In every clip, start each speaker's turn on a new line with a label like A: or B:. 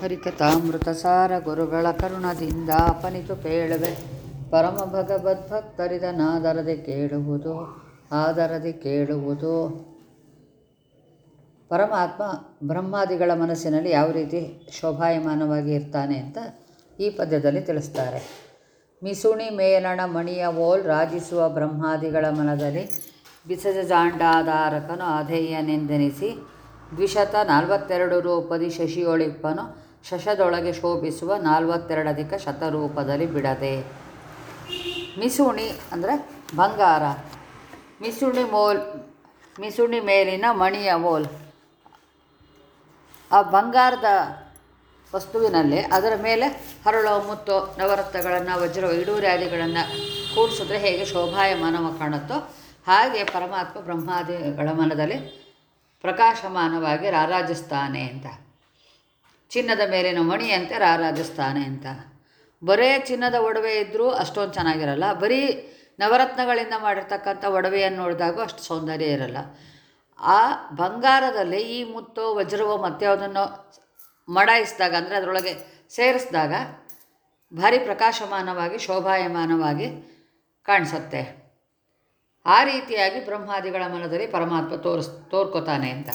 A: ಹರಿಕಥಾಮೃತ ಸಾರ ಗುರುಗಳ ಕರುಣದಿಂದ ಅಪನಿತು ಕೇಳುವೆ. ಪರಮ ಭಗವದ್ಭಕ್ತರಿದನಾದರದೆ ಕೇಳುವುದು, ಆದರದೆ ಕೇಳುವುದು. ಪರಮಾತ್ಮ ಬ್ರಹ್ಮಾದಿಗಳ ಮನಸ್ಸಿನಲ್ಲಿ ಯಾವ ರೀತಿ ಶೋಭಾಯಮಾನವಾಗಿ ಇರ್ತಾನೆ ಅಂತ ಈ ಪದ್ಯದಲ್ಲಿ ತಿಳಿಸ್ತಾರೆ. ಮಿಸುಣಿ ಮೇಲಣ ಮಣಿಯ ಓಲ್ ರಾಜಿಸುವ ಬ್ರಹ್ಮಾದಿಗಳ ಮನದಲ್ಲಿ ಬಿಸಜ ಜಾಂಡಾಧಾರಕನು ಅಧೇಯನೆಂದೆನಿಸಿ ದ್ವಿಶತ ನಲವತ್ತೆರಡು ರೂಪದಿ ಶಶಿಯೊಳಿಪ್ಪನು ಶಶದೊಳಗೆ ಶೋಭಿಸುವ ನಾಲ್ವತ್ತೆರಡಧಿಕ ಶತರೂಪದಲ್ಲಿ ಬಿಡದೆ. ಮಿಸುಣಿ ಅಂದರೆ ಬಂಗಾರ. ಮಿಸುಣಿ ಮೋಲ್, ಮಿಸುಣಿ ಮೇಲಿನ ಮಣಿಯ ಮೋಲ್. ಆ ಬಂಗಾರದ ವಸ್ತುವಿನಲ್ಲಿ ಅದರ ಮೇಲೆ ಹರಳು ಮುತ್ತು, ನವರತ್ನಗಳನ್ನು, ವಜ್ರ ಇಡೂರ್ಯಾದಿಗಳನ್ನು ಕೂಡಿಸಿದ್ರೆ ಹೇಗೆ ಶೋಭಾಯಮಾನವ ಕಾಣುತ್ತೋ ಹಾಗೆ ಪರಮಾತ್ಮ ಬ್ರಹ್ಮಾದಿಗಳ ಮನದಲ್ಲಿ ಪ್ರಕಾಶಮಾನವಾಗಿ ರಾರಾಜಿಸ್ತಾನೆ ಅಂತ. ಚಿನ್ನದ ಮೇಲಿನ ಮಣಿಯಂತೆ ರಾರಾಜಿಸ್ತಾನೆ ಅಂತ. ಬರೇ ಚಿನ್ನದ ಒಡವೆ ಇದ್ದರೂ ಅಷ್ಟೊಂದು ಚೆನ್ನಾಗಿರಲ್ಲ. ಬರೀ ನವರತ್ನಗಳಿಂದ ಮಾಡಿರ್ತಕ್ಕಂಥ ಒಡವೆಯನ್ನು ನೋಡಿದಾಗೂ ಅಷ್ಟು ಸೌಂದರ್ಯ ಇರಲ್ಲ. ಆ ಬಂಗಾರದಲ್ಲಿ ಈ ಮುತ್ತು, ವಜ್ರವ ಮತ್ಯಾವುದನ್ನು ಮಡಾಯಿಸಿದಾಗ ಅಂದರೆ ಅದರೊಳಗೆ ಸೇರಿಸಿದಾಗ ಭಾರಿ ಪ್ರಕಾಶಮಾನವಾಗಿ, ಶೋಭಾಯಮಾನವಾಗಿ ಕಾಣಿಸುತ್ತೆ. ಆ ರೀತಿಯಾಗಿ ಬ್ರಹ್ಮಾದಿಗಳ ಮನದಲ್ಲಿ ಪರಮಾತ್ಮ ತೋರಿಸ್, ತೋರ್ಕೋತಾನೆ ಅಂತ.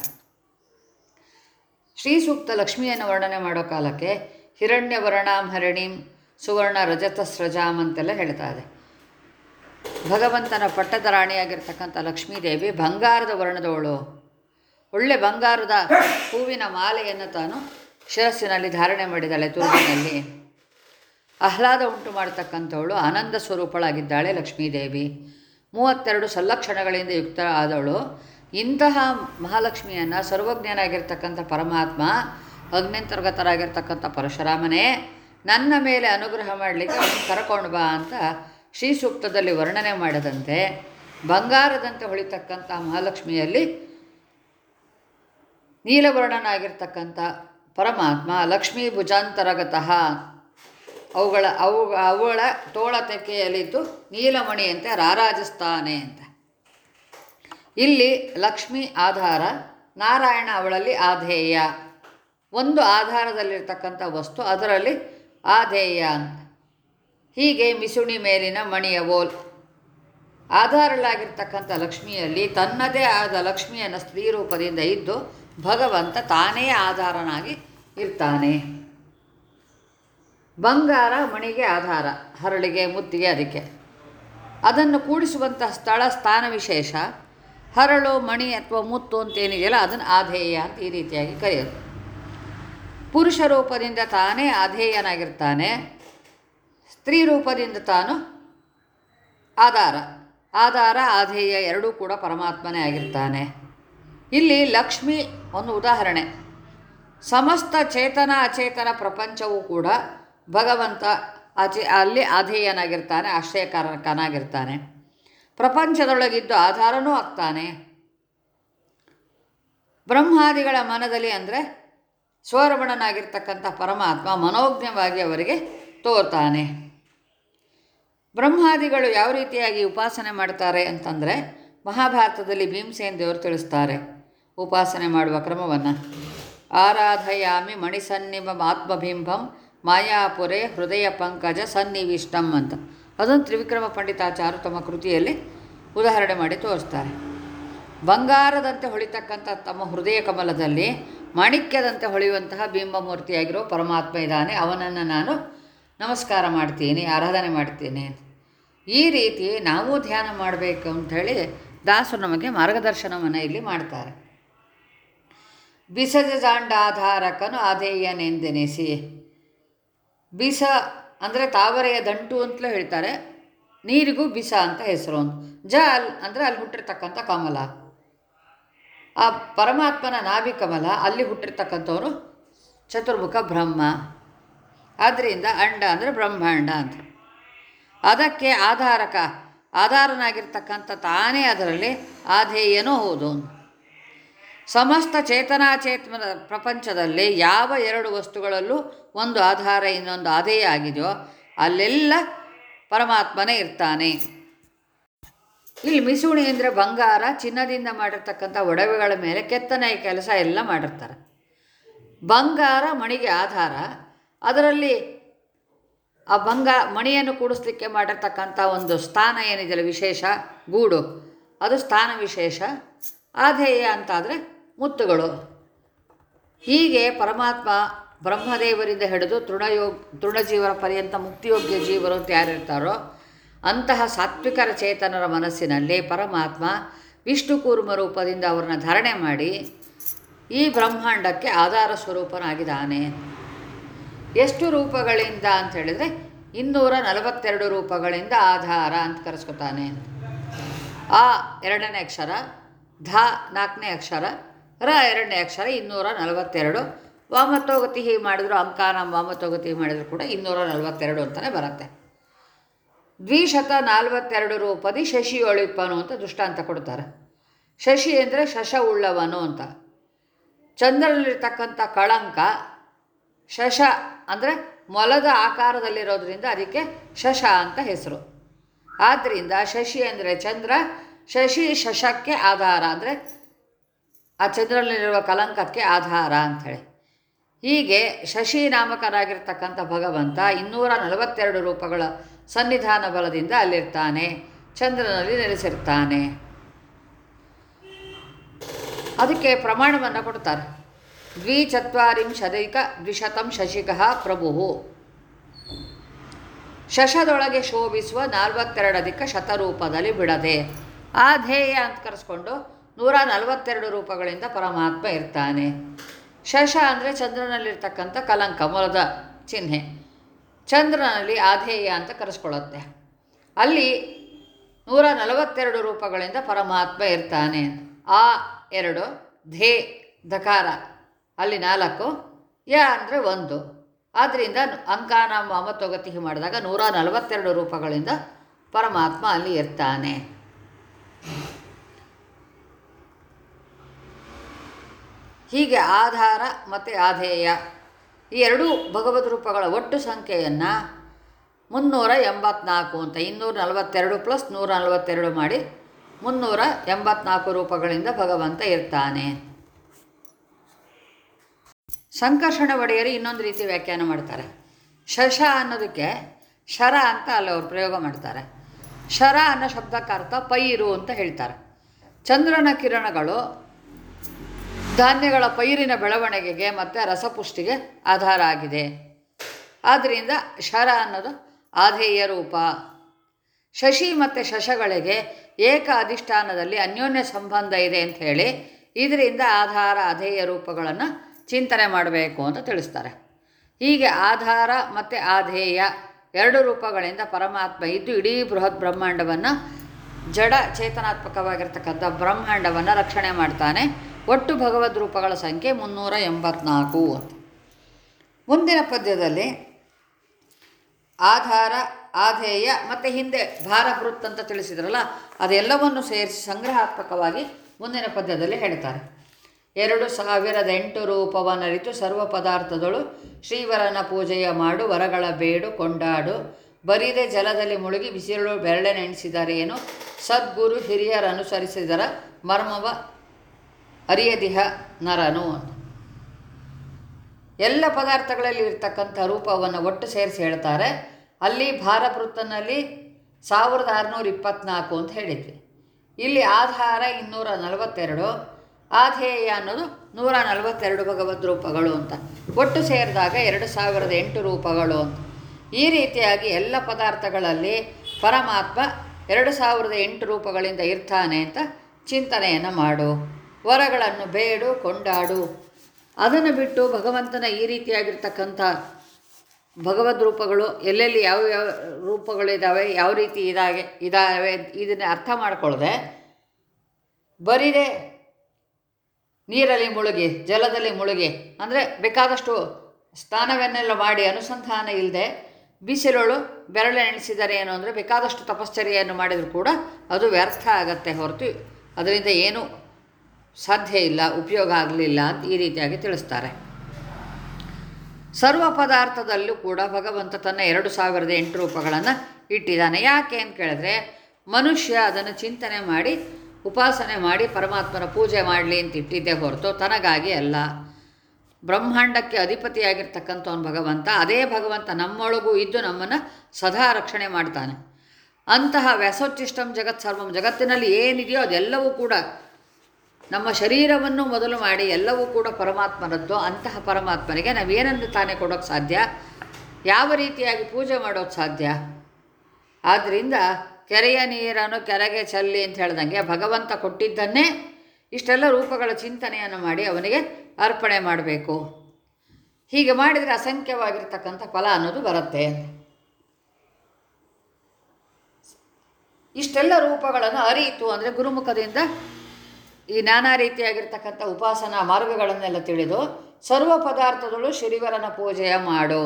A: ಶ್ರೀ ಸೂಕ್ತ ಲಕ್ಷ್ಮಿಯನ್ನು ವರ್ಣನೆ ಮಾಡೋ ಕಾಲಕ್ಕೆ ಹಿರಣ್ಯ ವರ್ಣಾಂ ಹರಣಿಂ ಸುವರ್ಣ ರಜತ ಸ್ರಜಾಮ್ ಅಂತೆಲ್ಲ ಹೇಳ್ತಾ ಇದೆ. ಭಗವಂತನ ಪಟ್ಟದ ರಾಣಿಯಾಗಿರ್ತಕ್ಕಂಥ ಲಕ್ಷ್ಮೀದೇವಿ ಬಂಗಾರದ ವರ್ಣದವಳು. ಒಳ್ಳೆ ಬಂಗಾರದ ಹೂವಿನ ಮಾಲೆಯನ್ನು ತಾನು ಶಿರಸ್ಸಿನಲ್ಲಿ ಧಾರಣೆ ಮಾಡಿದ್ದಾಳೆ ತುರುವಿನಲ್ಲಿ ಆಹ್ಲಾದ ಉಂಟು ಮಾಡತಕ್ಕಂಥವಳು, ಆನಂದ ಸ್ವರೂಪಳಾಗಿದ್ದಾಳೆ ಲಕ್ಷ್ಮೀದೇವಿ. ಮೂವತ್ತೆರಡು ಸಲ್ಲಕ್ಷಣಗಳಿಂದ ಯುಕ್ತ ಆದವಳು ಇಂತಹ ಮಹಾಲಕ್ಷ್ಮಿಯನ್ನು ಸರ್ವಜ್ಞನಾಗಿರ್ತಕ್ಕಂಥ ಪರಮಾತ್ಮ ಅಗ್ನಿಂತರ್ಗತರಾಗಿರ್ತಕ್ಕಂಥ ಪರಶುರಾಮನೇ, ನನ್ನ ಮೇಲೆ ಅನುಗ್ರಹ ಮಾಡಲಿಕ್ಕೆ ಅವನು ಕರ್ಕೊಂಡು ಬಾ ಅಂತ ಶ್ರೀ ಸೂಕ್ತದಲ್ಲಿ ವರ್ಣನೆ ಮಾಡದಂತೆ, ಬಂಗಾರದಂತೆ ಹೊಳಿತಕ್ಕಂಥ ಮಹಾಲಕ್ಷ್ಮಿಯಲ್ಲಿ ನೀಲವರ್ಣನಾಗಿರ್ತಕ್ಕಂಥ ಪರಮಾತ್ಮ, ಲಕ್ಷ್ಮೀ ಭುಜಾಂತರಗತಃ ಅವುಗಳ ಅವು ಅವುಗಳ ತೋಳ ನೀಲಮಣಿ ನೀಲಮಣಿಯಂತೆ ರಾರಾಜಿಸ್ತಾನೆ ಅಂತ. ಇಲ್ಲಿ ಲಕ್ಷ್ಮಿ ಆಧಾರ, ನಾರಾಯಣ ಅವಳಲ್ಲಿ ಆಧೇಯ. ಒಂದು ಆಧಾರದಲ್ಲಿರ್ತಕ್ಕಂಥ ವಸ್ತು ಅದರಲ್ಲಿ ಆಧೇಯ. ಅಂತ ಹೀಗೆ ಮಿಸುಣಿ ಮೇಲಿನ ಮಣಿಯ ಓಲ್. ಆಧಾರಲಾಗಿರ್ತಕ್ಕಂಥ ಲಕ್ಷ್ಮಿಯಲ್ಲಿ ತನ್ನದೇ ಆದ ಲಕ್ಷ್ಮಿಯನ್ನು ಸ್ತ್ರೀ ರೂಪದಿಂದ ಇದ್ದು ಭಗವಂತ ತಾನೇ ಆಧಾರನಾಗಿ ಇರ್ತಾನೆ. ಬಂಗಾರ ಮಣಿಗೆ ಆಧಾರ, ಹರಳಿಗೆ ಮುತ್ತಿಗೆ ಅದಕ್ಕೆ ಅದನ್ನು ಕೂಡಿಸುವಂತಹ ಸ್ಥಳ ಸ್ಥಾನ ವಿಶೇಷ. ಹರಳು ಮಣಿ ಅಥವಾ ಮುತ್ತು ಅಂತೇನಿದೆಯಲ್ಲ ಅದನ್ನು ಆಧೇಯ ಅಂತ ಈ ರೀತಿಯಾಗಿ ಕರೆಯೋದು. ಪುರುಷ ರೂಪದಿಂದ ತಾನೇ ಆಧೇಯನಾಗಿರ್ತಾನೆ ಸ್ತ್ರೀ ರೂಪದಿಂದ ತಾನು ಆಧಾರ. ಆಧಾರ, ಆಧೇಯ ಎರಡೂ ಕೂಡ ಪರಮಾತ್ಮನೇ ಆಗಿರ್ತಾನೆ. ಇಲ್ಲಿ ಲಕ್ಷ್ಮಿ ಒಂದು ಉದಾಹರಣೆ. ಸಮಸ್ತ ಚೇತನ, ಅಚೇತನ ಪ್ರಪಂಚವೂ ಕೂಡ ಭಗವಂತ ಆಚೆ ಅಲ್ಲಿ ಆಧೇಯನಾಗಿರ್ತಾನೆ, ಆಶ್ರಯಕಾರಕನಾಗಿರ್ತಾನೆ. ಪ್ರಪಂಚದೊಳಗಿದ್ದು ಆಧಾರನೂ ಆಗ್ತಾನೆ. ಬ್ರಹ್ಮಾದಿಗಳ ಮನದಲ್ಲಿ ಅಂದರೆ ಸ್ವರಮಣನಾಗಿರ್ತಕ್ಕಂಥ ಪರಮಾತ್ಮ ಮನೋಜ್ಞವಾಗಿ ಅವರಿಗೆ ತೋರ್ತಾನೆ. ಬ್ರಹ್ಮಾದಿಗಳು ಯಾವ ರೀತಿಯಾಗಿ ಉಪಾಸನೆ ಮಾಡ್ತಾರೆ ಅಂತಂದರೆ ಮಹಾಭಾರತದಲ್ಲಿ ಭೀಮಸೇನ್ ದೇವರು ತಿಳಿಸ್ತಾರೆ. ಉಪಾಸನೆ ಮಾಡುವ ಕ್ರಮವನ್ನು. ಆರಾಧಯಾಮಿ ಮಣಿಸನ್ನಿಮ ಆತ್ಮಬಿಂಬಂ ಮಾಯಾಪುರೆ ಹೃದಯ ಪಂಕಜ ಸನ್ನಿವಿಷ್ಟಂ ಅಂತ. ಅದನ್ನು ತ್ರಿವಿಕ್ರಮ ಪಂಡಿತಾಚಾರ್ಯರು ತಮ್ಮ ಕೃತಿಯಲ್ಲಿ ಉದಾಹರಣೆ ಮಾಡಿ ತೋರಿಸ್ತಾರೆ. ಬಂಗಾರದಂತೆ ಹೊಳಿತಕ್ಕಂಥ ತಮ್ಮ ಹೃದಯ ಕಮಲದಲ್ಲಿ ಮಾಣಿಕ್ಯದಂತೆ ಹೊಳೆಯುವಂತಹ ಬಿಂಬಮೂರ್ತಿಯಾಗಿರೋ ಪರಮಾತ್ಮ ಇದ್ದಾನೆ. ಅವನನ್ನು ನಾನು ನಮಸ್ಕಾರ ಮಾಡ್ತೀನಿ, ಆರಾಧನೆ ಮಾಡ್ತೀನಿ ಈ ರೀತಿ ನಾವು ಧ್ಯಾನ ಮಾಡಬೇಕು ಅಂಥೇಳಿ ದಾಸರು ನಮಗೆ ಮಾರ್ಗದರ್ಶನವನ್ನು ಇಲ್ಲಿ ಮಾಡ್ತಾರೆ. ಬಿಸಜ ಜಾಂಡಾಧಾರಕನು ಆಧೇಯನೆಂದೆನಿಸಿ, ಬಿಸ ಅಂದರೆ ತಾವರೆಯ ದಂಟು ಅಂತಲೂ ಹೇಳ್ತಾರೆ. ನೀರಿಗೂ ಬಿಸ ಅಂತ ಹೆಸರು ಅಂತ ಜ ಅಲ್ ಅಂದರೆ ಅಲ್ಲಿ ಹುಟ್ಟಿರ್ತಕ್ಕಂಥ ಕಮಲ. ಆ ಪರಮಾತ್ಮನ ನಾಭಿ ಕಮಲ ಅಲ್ಲಿ ಹುಟ್ಟಿರ್ತಕ್ಕಂಥವರು ಚತುರ್ಮುಖ ಬ್ರಹ್ಮ. ಆದ್ದರಿಂದ ಅಂಡ ಅಂದರೆ ಬ್ರಹ್ಮಾಂಡ ಅಂತ. ಅದಕ್ಕೆ ಆಧಾರಕ, ಆಧಾರನಾಗಿರ್ತಕ್ಕಂಥ ತಾನೇ ಅದರಲ್ಲಿ ಆಧೇಯನೂ ಹೌದು. ಸಮಸ್ತ ಚೇತನಾಚೇತನ ಪ್ರಪಂಚದಲ್ಲಿ ಯಾವ ಎರಡು ವಸ್ತುಗಳಲ್ಲೂ ಒಂದು ಆಧಾರ ಇನ್ನೊಂದು ಆಧೇಯ ಆಗಿದೆಯೋ ಅಲ್ಲೆಲ್ಲ ಪರಮಾತ್ಮನೇ ಇರ್ತಾನೆ. ಇಲ್ಲಿ ಮಿಸುಣಿ ಅಂದರೆ ಬಂಗಾರ, ಚಿನ್ನದಿಂದ ಮಾಡಿರ್ತಕ್ಕಂಥ ಒಡವೆಗಳ ಮೇಲೆ ಕೆತ್ತನೆ ಕೆಲಸ ಎಲ್ಲ ಮಾಡಿರ್ತಾರೆ. ಬಂಗಾರ ಮಣಿಗೆ ಆಧಾರ. ಅದರಲ್ಲಿ ಆ ಬಂಗ, ಮಣಿಯನ್ನು ಕೂಡಿಸ್ಲಿಕ್ಕೆ ಮಾಡಿರ್ತಕ್ಕಂಥ ಒಂದು ಸ್ಥಾನ ಏನಿದೆಯಲ್ಲ ವಿಶೇಷ? ಗೂಡು. ಅದು ಸ್ಥಾನ ವಿಶೇಷ. ಆಧೇಯ ಅಂತಾದರೆ ಮುತ್ತುಗಳು. ಹೀಗೆ ಪರಮಾತ್ಮ ಬ್ರಹ್ಮದೇವರಿಂದ ಹಿಡಿದು ತೃಣಯೋಗ ತೃಣಜೀವರ ಪರ್ಯಂತ ಮುಕ್ತಿಯೋಗ್ಯ ಜೀವರು ಅಂತ ಯಾರಿರ್ತಾರೋ, ಅಂತಹ ಸಾತ್ವಿಕರ ಚೇತನರ ಮನಸ್ಸಿನಲ್ಲಿ ಪರಮಾತ್ಮ ವಿಷ್ಣು ಕೂರ್ಮ ರೂಪದಿಂದ ಅವರನ್ನ ಧಾರಣೆ ಮಾಡಿ ಈ ಬ್ರಹ್ಮಾಂಡಕ್ಕೆ ಆಧಾರ ಸ್ವರೂಪನಾಗಿದ್ದಾನೆ. ಎಷ್ಟು ರೂಪಗಳಿಂದ ಅಂತ ಹೇಳಿದರೆ ಇನ್ನೂರ ನಲವತ್ತೆರಡು ರೂಪಗಳಿಂದ ಆಧಾರ ಅಂತ ಕರೆಸ್ಕೊತಾನೆ. ಆ ಎರಡನೇ ಅಕ್ಷರ ಧ ನಾಲ್ಕನೇ ಅಕ್ಷರ, ರ ಎರಡನೇ ಅಕ್ಷರ, ಇನ್ನೂರ ನಲವತ್ತೆರಡು. ವಾಮತೋಗತಿ ಹೀಗೆ ಮಾಡಿದ್ರು, ಅಂಕಾನ ವಾಮತೋಗತಿ ಮಾಡಿದ್ರು ಕೂಡ ಇನ್ನೂರ ನಲವತ್ತೆರಡು ಅಂತಲೇ ಬರುತ್ತೆ. ದ್ವಿಶತ ನಲವತ್ತೆರಡು ರೂಪದಿ ಶಶಿಯೊಳಿಪ್ಪನು ಅಂತ ದೃಷ್ಟಾಂತ ಕೊಡ್ತಾರೆ. ಶಶಿ ಅಂದರೆ ಶಶ ಉಳ್ಳವನು ಅಂತ. ಚಂದ್ರನಲ್ಲಿರ್ತಕ್ಕಂಥ ಕಳಂಕ ಶಶ ಅಂದರೆ ಮೊಲದ ಆಕಾರದಲ್ಲಿರೋದ್ರಿಂದ ಅದಕ್ಕೆ ಶಶ ಅಂತ ಹೆಸರು. ಆದ್ದರಿಂದ ಶಶಿ ಅಂದರೆ ಚಂದ್ರ ಶಶಿ ಶಶಕ್ಕೆ ಆಧಾರ ಅಂದರೆ ಆ ಚಂದ್ರನಲ್ಲಿರುವ ಕಲಂಕಕ್ಕೆ ಆಧಾರ ಅಂಥೇಳಿ. ಹೀಗೆ ಶಶಿ ನಾಮಕರಾಗಿರ್ತಕ್ಕಂಥ ಭಗವಂತ ಇನ್ನೂರ ನಲವತ್ತೆರಡು ರೂಪಗಳ ಸನ್ನಿಧಾನ ಬಲದಿಂದ ಅಲ್ಲಿರ್ತಾನೆ, ಚಂದ್ರನಲ್ಲಿ ನೆಲೆಸಿರ್ತಾನೆ. ಅದಕ್ಕೆ ಪ್ರಮಾಣವನ್ನು ಕೊಡ್ತಾರೆ. ದ್ವಿಚತ್ವರಿಂಶದೈಕ ದ್ವಿಶತಂ ಶಶಿಕಃ ಪ್ರಭು ಶಶದೊಳಗೆ ಶೋಭಿಸುವ ನಾಲ್ವತ್ತೆರಡಧಿಕ ಶತರೂಪದಲ್ಲಿ ಬಿಡದೆ ಆ ಧ್ಯೇಯ ಅಂತ ಕರೆಸ್ಕೊಂಡು ನೂರ ನಲವತ್ತೆರಡು ರೂಪಗಳಿಂದ ಪರಮಾತ್ಮ ಇರ್ತಾನೆ. ಶಶ ಅಂದರೆ ಚಂದ್ರನಲ್ಲಿರ್ತಕ್ಕಂಥ ಕಲಂಕ, ಮೊಲದ ಚಿಹ್ನೆ. ಚಂದ್ರನಲ್ಲಿ ಆಧೇಯ ಅಂತ ಕರೆಸ್ಕೊಳ್ಳುತ್ತೆ. ಅಲ್ಲಿ ನೂರ ನಲವತ್ತೆರಡು ರೂಪಗಳಿಂದ ಪರಮಾತ್ಮ ಇರ್ತಾನೆ. ಆ ಎರಡು ಧೇ ಧಕಾರ. ಅಲ್ಲಿ ನಾಲ್ಕು, ಯ ಅಂದರೆ ಒಂದು. ಆದ್ದರಿಂದ ಅಂಕಾನ ಅಮತ್ತೊಗತಿ ಮಾಡಿದಾಗ ನೂರ ನಲವತ್ತೆರಡು ರೂಪಗಳಿಂದ ಪರಮಾತ್ಮ ಅಲ್ಲಿ ಇರ್ತಾನೆ. ಹೀಗೆ ಆಧಾರ ಮತ್ತು ಆಧೇಯ ಈ ಎರಡೂ ಭಗವದ್ ರೂಪಗಳ ಒಟ್ಟು ಸಂಖ್ಯೆಯನ್ನು ಮುನ್ನೂರ ಎಂಬತ್ನಾಲ್ಕು ಅಂತ ಇನ್ನೂರ ನಲವತ್ತೆರಡು ಪ್ಲಸ್ ನೂರ ನಲವತ್ತೆರಡು ಮಾಡಿ ಮುನ್ನೂರ ಎಂಬತ್ನಾಲ್ಕು ರೂಪಗಳಿಂದ ಭಗವಂತ ಇರ್ತಾನೆ. ಸಂಕರ್ಷಣ ಒಡೆಯರು ಇನ್ನೊಂದು ರೀತಿ ವ್ಯಾಖ್ಯಾನ ಮಾಡ್ತಾರೆ. ಶಶ ಅನ್ನೋದಕ್ಕೆ ಶರ ಅಂತ ಅಲ್ಲಿ ಅವರು ಪ್ರಯೋಗ ಮಾಡ್ತಾರೆ. ಶರ ಅನ್ನೋ ಶಬ್ದಕ್ಕೆ ಅರ್ಥ ಪೈರು ಅಂತ ಹೇಳ್ತಾರೆ. ಚಂದ್ರನ ಕಿರಣಗಳು ಧಾನ್ಯಗಳ ಪೈರಿನ ಬೆಳವಣಿಗೆಗೆ ಮತ್ತು ರಸಪುಷ್ಟಿಗೆ ಆಧಾರ ಆಗಿದೆ. ಆದ್ದರಿಂದ ಶರ ಅನ್ನೋದು ಆಧೇಯ ರೂಪ. ಶಶಿ ಮತ್ತು ಶಶಗಳಿಗೆ ಏಕ ಅಧಿಷ್ಠಾನದಲ್ಲಿ ಅನ್ಯೋನ್ಯ ಸಂಬಂಧ ಇದೆ ಅಂತ ಹೇಳಿ ಇದರಿಂದ ಆಧಾರ ಅಧೇಯ ರೂಪಗಳನ್ನು ಚಿಂತನೆ ಮಾಡಬೇಕು ಅಂತ ತಿಳಿಸ್ತಾರೆ. ಹೀಗೆ ಆಧಾರ ಮತ್ತು ಆಧೇಯ ಎರಡು ರೂಪಗಳಿಂದ ಪರಮಾತ್ಮ ಇದ್ದು ಇಡೀ ಬೃಹತ್ ಬ್ರಹ್ಮಾಂಡವನ್ನು ಜಡ ಚೇತನಾತ್ಮಕವಾಗಿರ್ತಕ್ಕಂಥ ಬ್ರಹ್ಮಾಂಡವನ್ನು ರಕ್ಷಣೆ ಮಾಡ್ತಾನೆ. ಒಟ್ಟು ಭಗವದ್ ರೂಪಗಳ ಸಂಖ್ಯೆ ಮುನ್ನೂರ ಎಂಬತ್ನಾಲ್ಕು ಅಂತ. ಮುಂದಿನ ಪದ್ಯದಲ್ಲಿ ಆಧಾರ, ಆಧೇಯ ಮತ್ತು ಹಿಂದೆ ಭಾರಭೃತ್ ಅಂತ ತಿಳಿಸಿದ್ರಲ್ಲ, ಅದೆಲ್ಲವನ್ನು ಸೇರಿಸಿ ಸಂಗ್ರಹಾತ್ಮಕವಾಗಿ ಮುಂದಿನ ಪದ್ಯದಲ್ಲಿ ಹೇಳ್ತಾರೆ. ಎರಡು ಸಾವಿರದ ಎಂಟು ರೂಪವನರಿತು ಸರ್ವ ಪದಾರ್ಥದಳು ಶ್ರೀವರನ ಪೂಜೆಯ ಮಾಡು, ವರಗಳ ಬೇಡು, ಕೊಂಡಾಡು. ಬರಿದೆ ಜಲದಲ್ಲಿ ಮುಳುಗಿ ಬಿಸಿಲು ಬೆರಳೆನೆಣಿಸಿದರೇನು ಸದ್ಗುರು ಹಿರಿಯರನುಸರಿಸಿದರ ಮರ್ಮವ ಅರಿಯದಿಹ ನರನು ಎಲ್ಲ ಪದಾರ್ಥಗಳಲ್ಲಿ ಇರ್ತಕ್ಕಂಥ ರೂಪವನ್ನು ಒಟ್ಟು ಸೇರಿಸಿ ಹೇಳ್ತಾರೆ. ಅಲ್ಲಿ ಭಾರಪೃತ್ತನಲ್ಲಿ ಸಾವಿರದ ಆರುನೂರ ಇಪ್ಪತ್ತ್ನಾಲ್ಕು ಅಂತ ಹೇಳಿದ್ವಿ. ಇಲ್ಲಿ ಆಧಾರ ಇನ್ನೂರ ನಲವತ್ತೆರಡು. ಆಧೇಯ ಅನ್ನೋದು ನೂರ ನಲವತ್ತೆರಡು ಭಗವದ್ ರೂಪಗಳು ಅಂತ. ಒಟ್ಟು ಸೇರಿದಾಗ ಎರಡು ಸಾವಿರದ ಎಂಟು ರೂಪಗಳು ಅಂತ. ಈ ರೀತಿಯಾಗಿ ಎಲ್ಲ ಪದಾರ್ಥಗಳಲ್ಲಿ ಪರಮಾತ್ಮ ಎರಡು ಸಾವಿರದ ಎಂಟು ರೂಪಗಳಿಂದ ಇರ್ತಾನೆ ಅಂತ ಚಿಂತನೆಯನ್ನು ಮಾಡು. ವರಗಳನ್ನು ಬೇಡು, ಕೊಂಡಾಡು. ಅದನ್ನು ಬಿಟ್ಟು ಭಗವಂತನ ಈ ರೀತಿಯಾಗಿರ್ತಕ್ಕಂಥ ಭಗವದ್ ರೂಪಗಳು ಎಲ್ಲೆಲ್ಲಿ ಯಾವ ಯಾವ ರೂಪಗಳಿದ್ದಾವೆ ಯಾವ ರೀತಿ ಇದಾಗೆ ಇದಾವೆ ಇದನ್ನು ಅರ್ಥ ಮಾಡಿಕೊಳ್ಳದೆ ಬರಿದೆ ನೀರಲ್ಲಿ ಮುಳುಗಿ, ಜಲದಲ್ಲಿ ಮುಳುಗಿ, ಅಂದರೆ ಬೇಕಾದಷ್ಟು ಸ್ನಾನವನ್ನೆಲ್ಲ ಮಾಡಿ ಅನುಸಂಧಾನ ಇಲ್ಲದೆ ಬಿಸಿಲೋಳು ಬೆರಳೆಣಿಸಿದರೆ ಏನು ಅಂದರೆ ಬೇಕಾದಷ್ಟು ತಪಶ್ಚರ್ಯೆಯನ್ನು ಮಾಡಿದರೂ ಕೂಡ ಅದು ವ್ಯರ್ಥ ಆಗತ್ತೆ ಹೊರತು ಅದರಿಂದ ಏನೂ ಸಾಧ್ಯ ಇಲ್ಲ, ಉಪಯೋಗ ಆಗಲಿಲ್ಲ ಅಂತ ಈ ರೀತಿಯಾಗಿ ತಿಳಿಸ್ತಾರೆ. ಸರ್ವ ಪದಾರ್ಥದಲ್ಲೂ ಕೂಡ ಭಗವಂತ ತನ್ನ ಎರಡು ಸಾವಿರದ ಎಂಟು ರೂಪಗಳನ್ನು ಇಟ್ಟಿದ್ದಾನೆ. ಯಾಕೆ ಅಂತ ಕೇಳಿದ್ರೆ ಮನುಷ್ಯ ಅದನ್ನು ಚಿಂತನೆ ಮಾಡಿ ಉಪಾಸನೆ ಮಾಡಿ ಪರಮಾತ್ಮನ ಪೂಜೆ ಮಾಡಲಿ ಅಂತ ಇಟ್ಟಿದ್ದೇ ಹೊರತು ತನಗಾಗಿ ಅಲ್ಲ. ಬ್ರಹ್ಮಾಂಡಕ್ಕೆ ಅಧಿಪತಿಯಾಗಿರ್ತಕ್ಕಂಥವನು ಭಗವಂತ, ಅದೇ ಭಗವಂತ ನಮ್ಮೊಳಗೂ ಇದ್ದು ನಮ್ಮನ್ನು ಸದಾ ರಕ್ಷಣೆ ಮಾಡ್ತಾನೆ. ಅಂತಹ ವ್ಯಸೋಚ್ಚಿಷ್ಟಂ ಜಗತ್ ಸರ್ವಂ, ಜಗತ್ತಿನಲ್ಲಿ ಏನಿದೆಯೋ ಅದೆಲ್ಲವೂ ಕೂಡ ನಮ್ಮ ಶರೀರವನ್ನು ಮೊದಲು ಮಾಡಿ ಎಲ್ಲವೂ ಕೂಡ ಪರಮಾತ್ಮನದ್ದು, ಅಂತಹ ಪರಮಾತ್ಮನಿಗೆ ನಾವೇನನ್ನು ತಾನೇ ಕೊಡೋಕ್ಕೆ ಸಾಧ್ಯ? ಯಾವ ರೀತಿಯಾಗಿ ಪೂಜೆ ಮಾಡೋಕ್ಕೆ ಸಾಧ್ಯ? ಆದ್ದರಿಂದ ಕೆರೆಯ ನೀರನ್ನು ಕೆರೆಗೆ ಚೆಲ್ಲಿ ಅಂತ ಹೇಳ್ದಂಗೆ ಭಗವಂತ ಕೊಟ್ಟಿದ್ದನ್ನೇ ಇಷ್ಟೆಲ್ಲ ರೂಪಗಳ ಚಿಂತನೆಯನ್ನು ಮಾಡಿ ಅವನಿಗೆ ಅರ್ಪಣೆ ಮಾಡಬೇಕು. ಹೀಗೆ ಮಾಡಿದರೆ ಅಸಂಖ್ಯವಾಗಿರ್ತಕ್ಕಂಥ ಫಲ ಅನ್ನೋದು ಬರುತ್ತೆ ಇಷ್ಟೆಲ್ಲ ರೂಪಗಳನ್ನು ಅರಿಯಿತು ಅಂದರೆ ಗುರುಮುಖದಿಂದ ಈ ನಾನಾ ರೀತಿಯಾಗಿರ್ತಕ್ಕಂಥ ಉಪಾಸನಾ ಮಾರ್ಗಗಳನ್ನೆಲ್ಲ ತಿಳಿದು ಸರ್ವ ಪದಾರ್ಥಗಳು ಶ್ರೀವರನ ಪೂಜೆಯ ಮಾಡು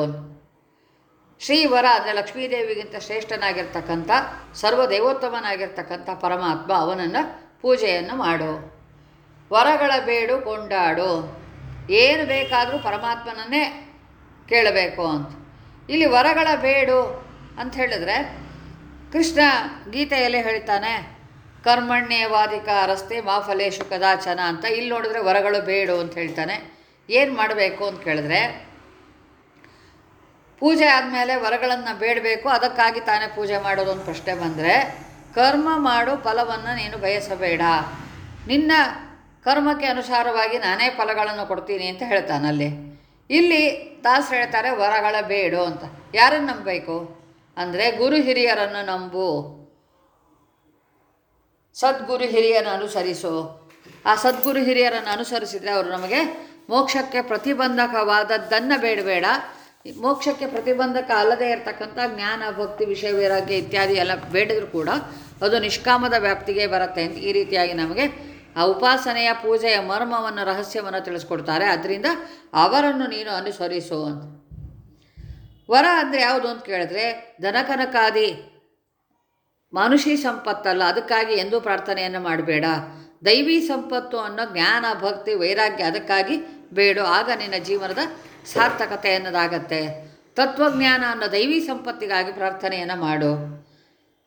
A: ಶ್ರೀವರ ಅಂದರೆ ಲಕ್ಷ್ಮೀದೇವಿಗಿಂತ ಶ್ರೇಷ್ಠನಾಗಿರ್ತಕ್ಕಂಥ ಸರ್ವ ದೇವೋತ್ತಮನಾಗಿರ್ತಕ್ಕಂಥ ಪರಮಾತ್ಮ ಅವನನ್ನು ಪೂಜೆಯನ್ನು ಮಾಡು. ವರಗಳ ಬೇಡು ಕೊಂಡಾಡು. ಏನು ಬೇಕಾದರೂ ಪರಮಾತ್ಮನನ್ನೇ ಕೇಳಬೇಕು ಅಂತ. ಇಲ್ಲಿ ವರಗಳ ಬೇಡು ಅಂತ ಹೇಳಿದ್ರೆ ಕೃಷ್ಣ ಗೀತೆಯಲ್ಲೇ ಹೇಳ್ತಾನೆ ಕರ್ಮಣ್ಯವಾದಿಕ ರಸ್ತೆ ಮಾಫಲೇಶು ಕದಾಚನ ಅಂತ. ಇಲ್ಲಿ ನೋಡಿದ್ರೆ ವರಗಳು ಬೇಡು ಅಂತ ಹೇಳ್ತಾನೆ. ಏನು ಮಾಡಬೇಕು ಅಂತ ಕೇಳಿದ್ರೆ ಪೂಜೆ ಆದಮೇಲೆ ವರಗಳನ್ನು ಬೇಡಬೇಕು, ಅದಕ್ಕಾಗಿ ತಾನೇ ಪೂಜೆ ಮಾಡೋದು ಒಂದು ಪ್ರಶ್ನೆ ಬಂದರೆ, ಕರ್ಮ ಮಾಡು ಫಲವನ್ನು ನೀನು ಬಯಸಬೇಡ. ನಿನ್ನ ಕರ್ಮಕ್ಕೆ ಅನುಸಾರವಾಗಿ ನಾನೇ ಫಲಗಳನ್ನು ಕೊಡ್ತೀನಿ ಅಂತ ಹೇಳ್ತಾನಲ್ಲಿ ಇಲ್ಲಿ ದಾಸರು ಹೇಳ್ತಾರೆ, ವರಗಳ ಬೇಡು ಅಂತ. ಯಾರನ್ನು ನಂಬಬೇಕು? ಅಂದರೆ ಗುರು ಹಿರಿಯರನ್ನು ನಂಬು. ಸದ್ಗುರು ಹಿರಿಯರನ್ನು ಅನುಸರಿಸು. ಆ ಸದ್ಗುರು ಹಿರಿಯರನ್ನು ಅನುಸರಿಸಿದರೆ ಅವರು ನಮಗೆ ಮೋಕ್ಷಕ್ಕೆ ಪ್ರತಿಬಂಧಕವಾದದ್ದನ್ನು ಬೇಡಬೇಡ. ಮೋಕ್ಷಕ್ಕೆ ಪ್ರತಿಬಂಧಕ ಅಲ್ಲದೇ ಇರತಕ್ಕಂಥ ಜ್ಞಾನ, ಭಕ್ತಿ, ವಿಷಯ, ವೈರಾಗ್ಯ ಇತ್ಯಾದಿ ಎಲ್ಲ ಬೇಡಿದರೂ ಕೂಡ ಅದು ನಿಷ್ಕಾಮದ ವ್ಯಾಪ್ತಿಗೆ ಬರುತ್ತೆ ಅಂತ ಈ ರೀತಿಯಾಗಿ ನಮಗೆ ಆ ಉಪಾಸನೆಯ ಪೂಜೆಯ ಮರ್ಮವನ್ನು, ರಹಸ್ಯವನ್ನು ತಿಳಿಸ್ಕೊಡ್ತಾರೆ. ಅದರಿಂದ ಅವರನ್ನು ನೀನು ಅನುಸರಿಸು ಅಂತ. ವರ ಅಂದರೆ ಯಾವುದು ಅಂತ ಕೇಳಿದ್ರೆ ಧನಕನಕಾದಿ ಮಾನುಷಿ ಸಂಪತ್ತಲ್ಲ, ಅದಕ್ಕಾಗಿ ಎಂದೂ ಪ್ರಾರ್ಥನೆಯನ್ನು ಮಾಡಬೇಡ. ದೈವಿ ಸಂಪತ್ತು ಅನ್ನೋ ಜ್ಞಾನ, ಭಕ್ತಿ, ವೈರಾಗ್ಯ ಅದಕ್ಕಾಗಿ ಬೇಡು. ಆಗ ನಿನ್ನ ಜೀವನದ ಸಾರ್ಥಕತೆ ಅನ್ನೋದಾಗತ್ತೆ ತತ್ವಜ್ಞಾನ ಅನ್ನೋ ದೈವಿ ಸಂಪತ್ತಿಗಾಗಿ ಪ್ರಾರ್ಥನೆಯನ್ನು ಮಾಡು.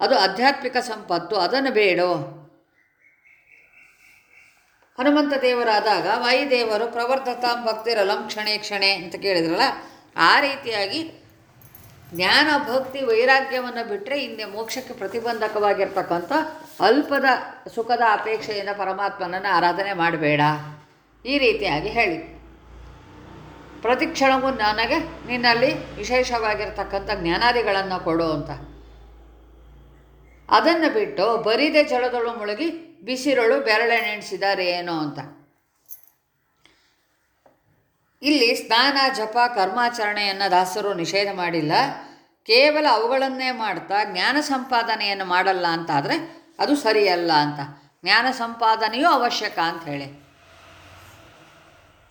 A: ಅದು ಆಧ್ಯಾತ್ಮಿಕ ಸಂಪತ್ತು, ಅದನ್ನು ಬೇಡು. ಹನುಮಂತ ದೇವರಾದಾಗ ವಾಯುದೇವರು ಪ್ರವರ್ಧತಾಂ ಭಕ್ತಿರಲಂ ಕ್ಷಣೆ ಕ್ಷಣೆ ಅಂತ ಕೇಳಿದ್ರಲ್ಲ, ಆ ರೀತಿಯಾಗಿ ಜ್ಞಾನ, ಭಕ್ತಿ, ವೈರಾಗ್ಯವನ್ನು ಬಿಟ್ಟರೆ ಹಿಂದೆ ಮೋಕ್ಷಕ್ಕೆ ಪ್ರತಿಬಂಧಕವಾಗಿರ್ತಕ್ಕಂಥ ಅಲ್ಪದ ಸುಖದ ಅಪೇಕ್ಷೆಯಿಂದ ಪರಮಾತ್ಮನನ್ನು ಆರಾಧನೆ ಮಾಡಬೇಡ. ಈ ರೀತಿಯಾಗಿ ಹೇಳಿ. ಪ್ರತಿಕ್ಷಣವೂ ನನಗೆ ನಿನ್ನಲ್ಲಿ ವಿಶೇಷವಾಗಿರ್ತಕ್ಕಂಥ ಜ್ಞಾನಾದಿಗಳನ್ನು ಕೊಡು ಅಂತ. ಅದನ್ನು ಬಿಟ್ಟು ಬರಿದೆ ಜಲದಳು ಮುಳುಗಿ ಬೆರಳೆ ಬೆರಳೆಣೆಣಿಸಿದ್ದಾರೆ ಏನೋ ಅಂತ. ಇಲ್ಲಿ ಸ್ನಾನ, ಜಪ, ಕರ್ಮಾಚರಣೆಯನ್ನು ದಾಸರು ನಿಷೇಧ ಮಾಡಿಲ್ಲ. ಕೇವಲ ಅವುಗಳನ್ನೇ ಮಾಡ್ತಾ ಜ್ಞಾನ ಸಂಪಾದನೆಯನ್ನು ಮಾಡಲ್ಲ ಅಂತಾದರೆ ಅದು ಸರಿಯಲ್ಲ ಅಂತ. ಜ್ಞಾನ ಸಂಪಾದನೆಯೂ ಅವಶ್ಯಕ ಅಂತ ಹೇಳಿ.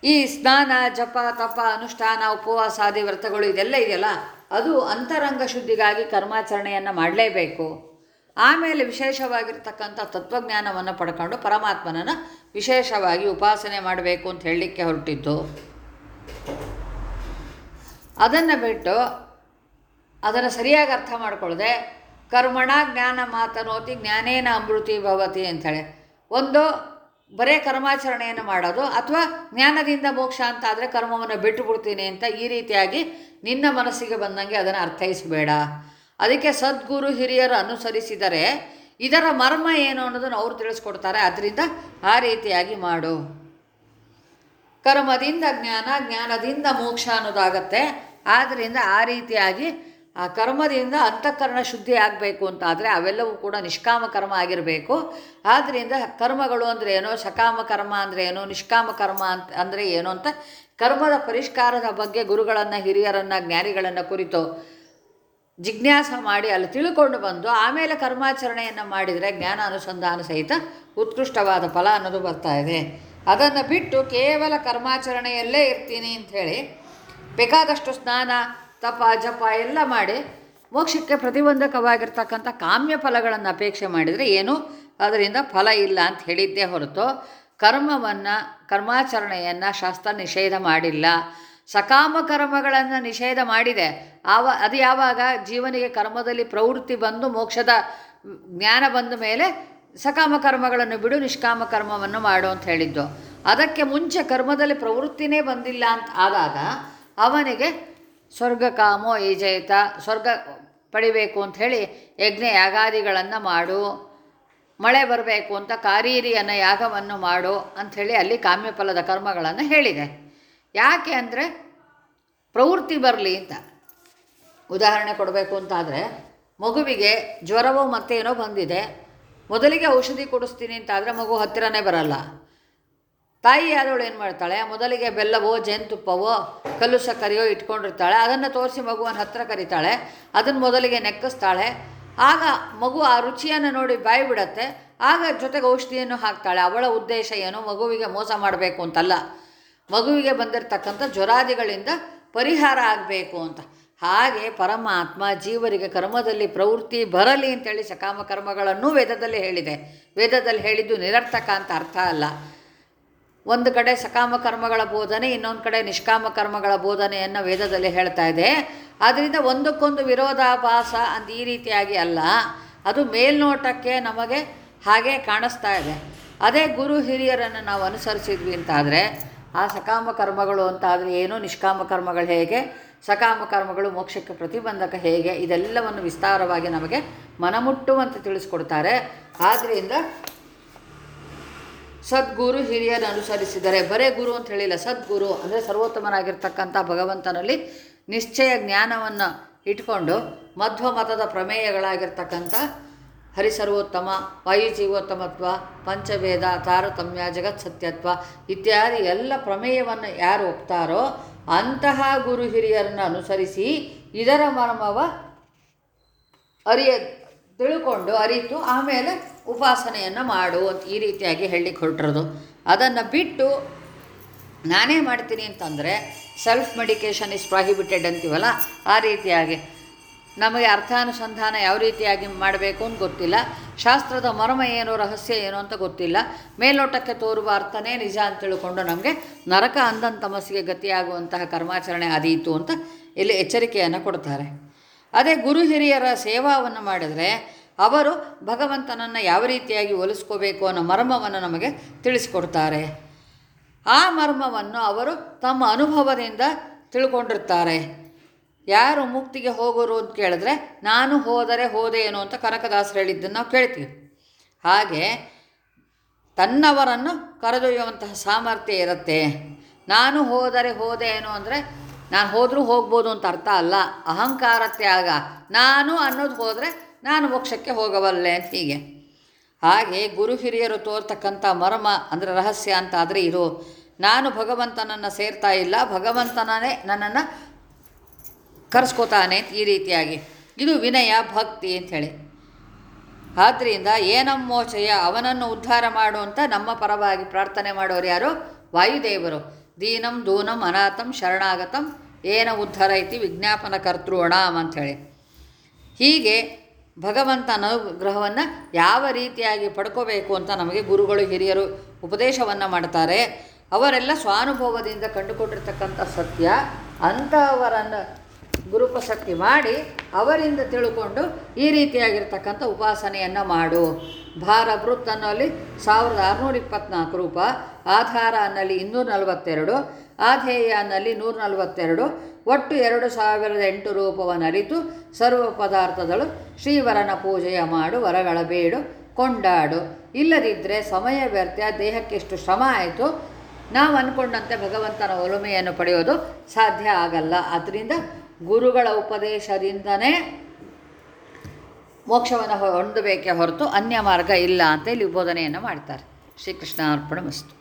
A: ಈ ಸ್ನಾನ, ಜಪ, ತಪ, ಅನುಷ್ಠಾನ ಉಪವಾಸಾದಿ ವ್ರತಗಳು ಇದೆಲ್ಲ ಇದೆಯಲ್ಲ? ಅದು ಅಂತರಂಗ ಶುದ್ಧಿಗಾಗಿ ಕರ್ಮಾಚರಣೆಯನ್ನು ಮಾಡಲೇಬೇಕು. ಆಮೇಲೆ ವಿಶೇಷವಾಗಿರ್ತಕ್ಕಂಥ ತತ್ವಜ್ಞಾನವನ್ನು ಪಡ್ಕೊಂಡು ಪರಮಾತ್ಮನನ್ನು ವಿಶೇಷವಾಗಿ ಉಪಾಸನೆ ಮಾಡಬೇಕು ಅಂತ ಹೇಳಲಿಕ್ಕೆ ಹೊರಟಿದ್ದು. ಅದನ್ನು ಬಿಟ್ಟು ಅದನ್ನು ಸರಿಯಾಗಿ ಅರ್ಥ ಮಾಡಿಕೊಳ್ಳದೆ ಕರ್ಮಣ ಜ್ಞಾನ ಮಾತನೋತಿ ಜ್ಞಾನೇನ ಅಮೃತಿ ಭವತಿ ಅಂಥೇಳಿ ಒಂದು ಬರೇ ಕರ್ಮಾಚರಣೆಯನ್ನು ಮಾಡೋದು ಅಥವಾ ಜ್ಞಾನದಿಂದ ಮೋಕ್ಷ ಅಂತ ಆದರೆ ಕರ್ಮವನ್ನು ಬಿಟ್ಟು ಬಿಡ್ತೀನಿ ಅಂತ ಈ ರೀತಿಯಾಗಿ ನಿನ್ನ ಮನಸ್ಸಿಗೆ ಬಂದಂಗೆ ಅದನ್ನು ಅರ್ಥೈಸಬೇಡ. ಅದಕ್ಕೆ ಸದ್ಗುರು ಹಿರಿಯರು ಅನುಸರಿಸಿದರೆ ಇದರ ಮರ್ಮ ಏನು ಅನ್ನೋದನ್ನು ಅವರು ತಿಳಿಸ್ಕೊಡ್ತಾರೆ. ಅದರಿಂದ ಆ ರೀತಿಯಾಗಿ ಮಾಡು. ಕರ್ಮದಿಂದ ಜ್ಞಾನ, ಜ್ಞಾನದಿಂದ ಮೋಕ್ಷ ಅನ್ನೋದಾಗತ್ತೆ. ಆದ್ದರಿಂದ ಆ ರೀತಿಯಾಗಿ ಆ ಕರ್ಮದಿಂದ ಅಂತಃಕರಣ ಶುದ್ಧಿ ಆಗಬೇಕು ಅಂತ ಆದರೆ ಅವೆಲ್ಲವೂ ಕೂಡ ನಿಷ್ಕಾಮ ಕರ್ಮ ಆಗಿರಬೇಕು. ಆದ್ದರಿಂದ ಕರ್ಮಗಳು ಅಂದರೆ ಏನೋ, ಸಕಾಮ ಕರ್ಮ ಅಂದರೆ ಏನೋ, ನಿಷ್ಕಾಮ ಕರ್ಮ ಅಂತ ಅಂದರೆ ಏನು ಅಂತ ಕರ್ಮದ ಪರಿಷ್ಕಾರದ ಬಗ್ಗೆ ಗುರುಗಳನ್ನು, ಹಿರಿಯರನ್ನು, ಜ್ಞಾನಿಗಳನ್ನು ಕುರಿತು ಜಿಜ್ಞಾಸ ಮಾಡಿ ಅಲ್ಲಿ ತಿಳ್ಕೊಂಡು ಬಂದು ಆಮೇಲೆ ಕರ್ಮಾಚರಣೆಯನ್ನು ಮಾಡಿದರೆ ಜ್ಞಾನ ಅನುಸಂಧಾನ ಸಹಿತ ಉತ್ಕೃಷ್ಟವಾದ ಫಲ ಅನ್ನೋದು ಬರ್ತಾ ಇದೆ. ಅದನ್ನು ಬಿಟ್ಟು ಕೇವಲ ಕರ್ಮಾಚರಣೆಯಲ್ಲೇ ಇರ್ತೀನಿ ಅಂಥೇಳಿ ಬೇಕಾದಷ್ಟು ಸ್ನಾನ ತಪ, ಜಪ ಎಲ್ಲ ಮಾಡಿ ಮೋಕ್ಷಕ್ಕೆ ಪ್ರತಿಬಂಧಕವಾಗಿರ್ತಕ್ಕಂಥ ಕಾಮ್ಯ ಫಲಗಳನ್ನು ಅಪೇಕ್ಷೆ ಮಾಡಿದರೆ ಏನು? ಅದರಿಂದ ಫಲ ಇಲ್ಲ ಅಂತ ಹೇಳಿದ್ದೇ ಹೊರತು ಕರ್ಮವನ್ನು, ಕರ್ಮಾಚರಣೆಯನ್ನು ಶಾಸ್ತ್ರ ನಿಷೇಧ ಮಾಡಿಲ್ಲ. ಸಕಾಮ ಕರ್ಮಗಳನ್ನು ನಿಷೇಧ ಮಾಡಿದೆ. ಆವ, ಅದು ಯಾವಾಗ? ಜೀವನಿಗೆ ಕರ್ಮದಲ್ಲಿ ಪ್ರವೃತ್ತಿ ಬಂದು ಮೋಕ್ಷದ ಜ್ಞಾನ ಬಂದ ಮೇಲೆ ಸಕಾಮ ಕರ್ಮಗಳನ್ನು ಬಿಡು, ನಿಷ್ಕಾಮ ಕರ್ಮವನ್ನು ಮಾಡು ಅಂತ ಹೇಳಿದ್ದು. ಅದಕ್ಕೆ ಮುಂಚೆ ಕರ್ಮದಲ್ಲಿ ಪ್ರವೃತ್ತಿನೇ ಬಂದಿಲ್ಲ ಅಂತ ಆದಾಗ ಅವನಿಗೆ ಸ್ವರ್ಗ ಕಾಮೋ ಈಜಯಿತ ಸ್ವರ್ಗ ಪಡಿಬೇಕು ಅಂತ ಹೇಳಿ ಯಜ್ಞ ಯಾಗಾದಿಗಳನ್ನು ಮಾಡು. ಮಳೆ ಬರಬೇಕು ಅಂತ ಕಾರೀರಿಯನ್ನು ಯಾಗವನ್ನು ಮಾಡು ಅಂಥೇಳಿ ಅಲ್ಲಿ ಕಾಮ್ಯಫಲದ ಕರ್ಮಗಳನ್ನು ಹೇಳಿದೆ. ಯಾಕೆ ಅಂದರೆ ಪ್ರವೃತ್ತಿ ಬರಲಿ ಅಂತ. ಉದಾಹರಣೆ ಕೊಡಬೇಕು ಅಂತಾದರೆ ಮಗುವಿಗೆ ಜ್ವರವೋ ಮತ್ತೇನೋ ಬಂದಿದೆ. ಮೊದಲಿಗೆ ಔಷಧಿ ಕೊಡಿಸ್ತೀನಿ ಅಂತಾದರೆ ಮಗು ಹತ್ತಿರನೇ ಬರಲ್ಲ. ತಾಯಿ ಆದವಳು ಏನು ಮಾಡ್ತಾಳೆ? ಮೊದಲಿಗೆ ಬೆಲ್ಲವೋ, ಜೇನುತುಪ್ಪವೋ ಕಲ್ಲು ಸಕ್ಕರೆಯೋ ಇಟ್ಕೊಂಡಿರ್ತಾಳೆ. ಅದನ್ನು ತೋರಿಸಿ ಮಗುವನ್ನು ಹತ್ತಿರ ಕರೀತಾಳೆ. ಅದನ್ನು ಮೊದಲಿಗೆ ನೆಕ್ಕಿಸ್ತಾಳೆ. ಆಗ ಮಗು ಆ ರುಚಿಯನ್ನು ನೋಡಿ ಬಾಯಿ ಬಿಡತ್ತೆ. ಆಗ ಜೊತೆಗೆ ಔಷಧಿಯನ್ನು ಹಾಕ್ತಾಳೆ. ಅವಳ ಉದ್ದೇಶ ಏನು? ಮಗುವಿಗೆ ಮೋಸ ಮಾಡಬೇಕು ಅಂತಲ್ಲ. ಮಗುವಿಗೆ ಬಂದಿರತಕ್ಕಂಥ ಜ್ವರಾದಿಗಳಿಂದ ಪರಿಹಾರ ಆಗಬೇಕು ಅಂತ. ಹಾಗೆ ಪರಮಾತ್ಮ ಜೀವರಿಗೆ ಕರ್ಮದಲ್ಲಿ ಪ್ರವೃತ್ತಿ ಬರಲಿ ಅಂತೇಳಿ ಸಕಾಮ ಕರ್ಮಗಳನ್ನು ವೇದದಲ್ಲಿ ಹೇಳಿದೆ. ವೇದದಲ್ಲಿ ಹೇಳಿದ್ದು ನಿರರ್ಥಕ ಅಂತ ಅರ್ಥ ಅಲ್ಲ. ಒಂದು ಕಡೆ ಸಕಾಮ ಕರ್ಮಗಳ ಬೋಧನೆ, ಇನ್ನೊಂದು ಕಡೆ ನಿಷ್ಕಾಮ ಕರ್ಮಗಳ ಬೋಧನೆಯನ್ನು ವೇದದಲ್ಲಿ ಹೇಳ್ತಾ ಇದೆ. ಆದ್ದರಿಂದ ಒಂದಕ್ಕೊಂದು ವಿರೋಧಾಭಾಸ ಅಂತ ಈ ರೀತಿಯಾಗಿ ಅಲ್ಲ. ಅದು ಮೇಲ್ನೋಟಕ್ಕೆ ನಮಗೆ ಹಾಗೆ ಕಾಣಿಸ್ತಾ ಇದೆ. ಅದೇ ಗುರು ಹಿರಿಯರನ್ನು ನಾವು ಅನುಸರಿಸಿದ್ವಿ ಅಂತಾದರೆ, ಆ ಸಕಾಮ ಕರ್ಮಗಳು ಅಂತಾದರೆ ಏನು? ನಿಷ್ಕಾಮ ಕರ್ಮಗಳು ಹೇಗೆ? ಸಕಾಮ ಕರ್ಮಗಳು ಮೋಕ್ಷಕ್ಕೆ ಪ್ರತಿಬಂಧಕ ಹೇಗೆ? ಇದೆಲ್ಲವನ್ನು ವಿಸ್ತಾರವಾಗಿ ನಮಗೆ ಮನಮುಟ್ಟುವಂತೆ ತಿಳಿಸ್ಕೊಡ್ತಾರೆ. ಆದ್ದರಿಂದ ಸದ್ಗುರು ಹಿರಿಯರು ಅನುಸರಿಸಿದರೆ. ಬರೇ ಗುರು ಅಂತ ಹೇಳಿಲ್ಲ. ಸದ್ಗುರು ಅಂದರೆ ಸರ್ವೋತ್ತಮನಾಗಿರ್ತಕ್ಕಂಥ ಭಗವಂತನಲ್ಲಿ ನಿಶ್ಚಯ ಜ್ಞಾನವನ್ನು ಇಟ್ಕೊಂಡು ಮಧ್ವ ಮತದ ಪ್ರಮೇಯಗಳಾಗಿರ್ತಕ್ಕಂಥ ಹರಿಸರ್ವೋತ್ತಮ, ವಾಯುಜೀವೋತ್ತಮತ್ವ ಪಂಚಭೇದ ತಾರತಮ್ಯ, ಜಗತ್ ಸತ್ಯತ್ವ ಇತ್ಯಾದಿ ಎಲ್ಲ ಪ್ರಮೇಯವನ್ನು ಯಾರು ಒಪ್ತಾರೋ ಅಂತಹ ಗುರು ಹಿರಿಯರನ್ನು ಅನುಸರಿಸಿ ಇದರ ಮರ್ಮವ ಅರಿಯ ತಿಳ್ಕೊಂಡು ಅರಿತು ಆಮೇಲೆ ಉಪಾಸನೆಯನ್ನು ಮಾಡು ಅಂತ ಈ ರೀತಿಯಾಗಿ ಹೇಳಿ ಹೊರಟಿರೋದು ಅದನ್ನು ಬಿಟ್ಟು ನಾನೇ ಮಾಡ್ತೀನಿ ಅಂತಂದರೆ ಸೆಲ್ಫ್ ಮೆಡಿಕೇಷನ್ ಇಸ್ ಪ್ರಾಹಿಬಿಟೆಡ್ ಅಂತೀವಲ್ಲ, ಆ ರೀತಿಯಾಗಿ. ನಮಗೆ ಅರ್ಥಾನುಸಂಧಾನ ಯಾವ ರೀತಿಯಾಗಿ ಮಾಡಬೇಕು ಅಂತ ಗೊತ್ತಿಲ್ಲ. ಶಾಸ್ತ್ರದ ಮರ್ಮ ಏನು, ರಹಸ್ಯ ಏನು ಅಂತ ಗೊತ್ತಿಲ್ಲ. ಮೇಲ್ನೋಟಕ್ಕೆ ತೋರುವ ಅರ್ಥನೇ ನಿಜ ಅಂತ ತಿಳ್ಕೊಂಡು ನಮಗೆ ನರಕ, ಅಂಧನ್, ತಮಸ್ಸಿಗೆ ಗತಿಯಾಗುವಂತಹ ಕರ್ಮಾಚರಣೆ ಆದೀತು ಅಂತ ಇಲ್ಲಿ ಎಚ್ಚರಿಕೆಯನ್ನು ಕೊಡ್ತಾರೆ. ಅದೇ ಗುರು ಹಿರಿಯರ ಸೇವಾವನ್ನು ಮಾಡಿದರೆ ಅವರು ಭಗವಂತನನ್ನು ಯಾವ ರೀತಿಯಾಗಿ ಒಲಿಸ್ಕೋಬೇಕು ಅನ್ನೋ ಮರ್ಮವನ್ನು ನಮಗೆ ತಿಳಿಸ್ಕೊಡ್ತಾರೆ. ಆ ಮರ್ಮವನ್ನು ಅವರು ತಮ್ಮ ಅನುಭವದಿಂದ ತಿಳ್ಕೊಂಡಿರ್ತಾರೆ. ಯಾರು ಮುಕ್ತಿಗೆ ಹೋಗೋರು ಅಂತ ಕೇಳಿದ್ರೆ, ನಾನು ಹೋದರೆ ಹೋದೆ ಏನು ಅಂತ ಕನಕದಾಸರು ಹೇಳಿದ್ದನ್ನು ನಾವು ಕೇಳ್ತೀವಿ. ಹಾಗೆ ತನ್ನವರನ್ನು ಕರೆದೊಯ್ಯುವಂತಹ ಸಾಮರ್ಥ್ಯ ಇರುತ್ತೆ. ನಾನು ಹೋದರೆ ಹೋದೆ ಏನು ಅಂದರೆ, ನಾನು ಹೋದರೂ ಹೋಗ್ಬೋದು ಅಂತ ಅರ್ಥ ಅಲ್ಲ. ಅಹಂಕಾರ ತ್ಯಾಗ ನಾನು ಅನ್ನೋದು ಹೋದರೆ ನಾನು ಮೋಕ್ಷಕ್ಕೆ ಹೋಗಬಲ್ಲೆ ಅಂತ ಹೀಗೆ. ಹಾಗೆ ಗುರು ಹಿರಿಯರು ತೋರ್ತಕ್ಕಂಥ ಮರ್ಮ ಅಂದರೆ ರಹಸ್ಯ ಅಂತ ಆದರೆ ಇರು ನಾನು ಭಗವಂತನನ್ನು ಸೇರ್ತಾ ಇಲ್ಲ ಭಗವಂತನೇ ನನ್ನನ್ನು ಕರೆಸ್ಕೋತಾನೆ ಈ ರೀತಿಯಾಗಿ. ಇದು ವಿನಯ, ಭಕ್ತಿ ಅಂಥೇಳಿ ಆದ್ದರಿಂದ ಏನಮ್ಮೋಚಯ ಅವನನ್ನು ಉದ್ಧಾರ ಮಾಡು ಅಂತ ನಮ್ಮ ಪರವಾಗಿ ಪ್ರಾರ್ಥನೆ ಮಾಡೋರು ಯಾರು? ವಾಯುದೇವರು. ದೀನಂ, ದೂನಂ, ಅನಾಥಂ, ಶರಣಾಗತಂ, ಏನ ಉದ್ಧಾರ ಐತಿ ವಿಜ್ಞಾಪನ ಕರ್ತೃಣಾಮ್ ಅಂಥೇಳಿ ಹೀಗೆ ಭಗವಂತನ ಅನುಗ್ರಹವನ್ನು ಯಾವ ರೀತಿಯಾಗಿ ಪಡ್ಕೋಬೇಕು ಅಂತ ನಮಗೆ ಗುರುಗಳು ಹಿರಿಯರು ಉಪದೇಶವನ್ನು ಮಾಡ್ತಾರೆ. ಅವರೆಲ್ಲ ಸ್ವಾನುಭವದಿಂದ ಕಂಡುಕೊಂಡಿರ್ತಕ್ಕಂಥ ಸತ್ಯ ಅಂಥವರನ್ನು ಗುರುಪಶಕ್ತಿ ಮಾಡಿ ಅವರಿಂದ ತಿಳ್ಕೊಂಡು ಈ ರೀತಿಯಾಗಿರ್ತಕ್ಕಂಥ ಉಪಾಸನೆಯನ್ನು ಮಾಡು. ಭಾರ ಬೃತ್ ಅನ್ನೋಲ್ಲಿ ಸಾವಿರದ ಆರುನೂರ ಇಪ್ಪತ್ನಾಲ್ಕು ರೂಪ, ಆಧಾರ ಅನ್ನಲ್ಲಿ ಇನ್ನೂರ ನಲವತ್ತೆರಡು, ಆಧೇಯ ಅನ್ನಲ್ಲಿ ನೂರ ನಲವತ್ತೆರಡು ಒಟ್ಟು ಎರಡು ಸಾವಿರದ ಎಂಟು ರೂಪವನ್ನು ಅರಿತು ಸರ್ವ ಪದಾರ್ಥಗಳು ಶ್ರೀವರನ ಪೂಜೆಯ ಮಾಡು, ವರಗಳ ಬೇಡು, ಕೊಂಡಾಡು. ಇಲ್ಲದಿದ್ದರೆ ಸಮಯ ವ್ಯರ್ಥ ದೇಹಕ್ಕೆಷ್ಟು ಶ್ರಮ ಆಯಿತು. ನಾವು ಅಂದ್ಕೊಂಡಂತೆ ಭಗವಂತನ ಒಲುಮೆಯನ್ನು ಪಡೆಯೋದು ಸಾಧ್ಯ ಆಗಲ್ಲ. ಆದ್ದರಿಂದ ಗುರುಗಳ ಉಪದೇಶದಿಂದನೇ ಮೋಕ್ಷವನ್ನು ಹೊಂದಬೇಕೇ ಹೊರತು ಅನ್ಯ ಮಾರ್ಗ ಇಲ್ಲ ಅಂತ ಇಲ್ಲಿ ಬೋಧನೆಯನ್ನು ಮಾಡ್ತಾರೆ. ಶ್ರೀಕೃಷ್ಣ ಅರ್ಪಣ ಮಸ್ತು